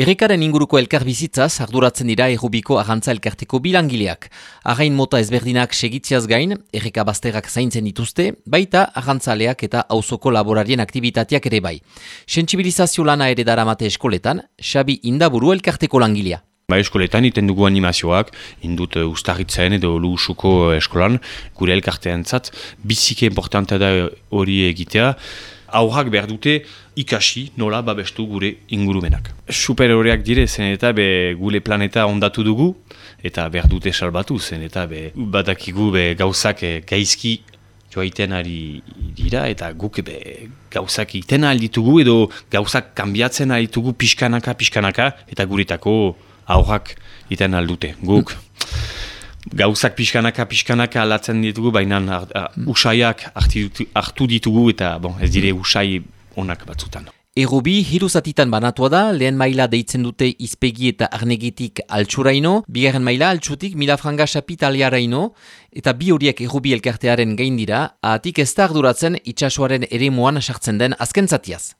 Errekaren inguruko elkar bizitzaz arduratzen dira errubiko agantza elkarteko bilangileak. Again mota ezberdinak segitziaz gain, erreka bazterrak zaintzen dituzte, baita agantzaleak eta auzoko laborarien aktivitateak ere bai. Sentsibilizazio lana ere daramate eskoletan, Xabi Indaburu elkarteko langilea. Ba, eskoletan iten dugu animazioak, indut uh, ustarritzen edo luhusuko eskolan, gure elkartean zat, bizike importanta da hori egitea, aurrak behar dute ikasi nola babestu gure ingurumenak. Super horreak dire zen eta be gure planeta ondatu dugu eta behar dute salbatu zen eta be badakigu be gauzak gaizki joaiten ari dira eta guk be gauzak iten alditugu edo gauzak kanbiatzen alditugu pixkanaka pixkanaka eta guritako aurrak iten aldute. Guk gauzak pixkanaka pixkanaka alatzen ditugu, baina usaiak hartu ditugu eta bon, ez dire usai onak batzutan. Errubi hiruzatitan banatua da, lehen maila deitzen dute izpegi eta arnegitik altxuraino, bigarren maila altxutik milafranga sapitaliaraino, eta bi horiek errubi elkartearen gain dira, ahatik ez da arduratzen itxasuaren ere sartzen den azken zatiaz.